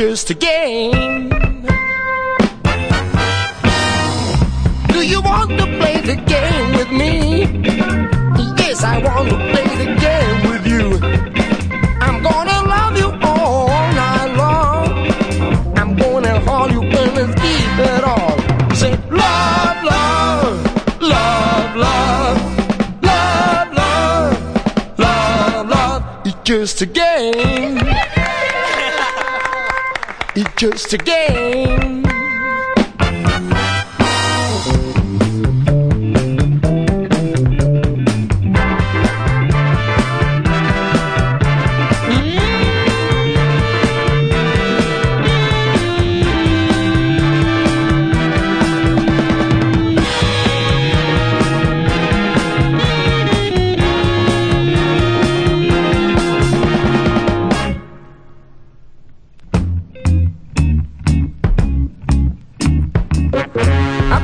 just a game. Do you want to play the game with me? Yes, I want to play the game with you. I'm gonna love you all night long. I'm gonna hold you and keep it all. Say love, love, love, love, love, love, love, love. It's just a game. It's just a game.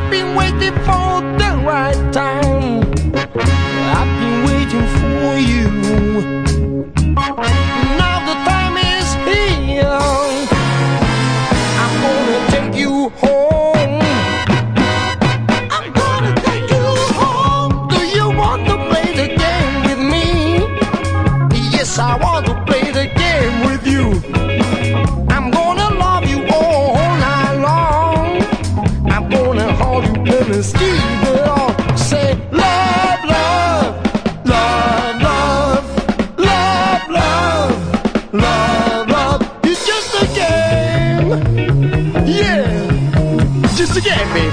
I've been waiting for the right time. I've been waiting for you. Now the time is here. I'm gonna take you home. I'm gonna take you home. Do you want to play the game with me? Yes, I want to this again, baby.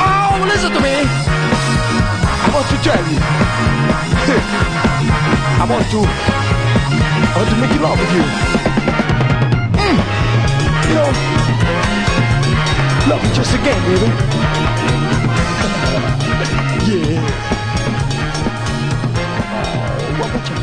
Oh, listen to me. I want to tell you. I want to. I want to make love with you. Mm. You know, love me just again, baby. Yeah. Oh, what about you?